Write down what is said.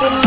Good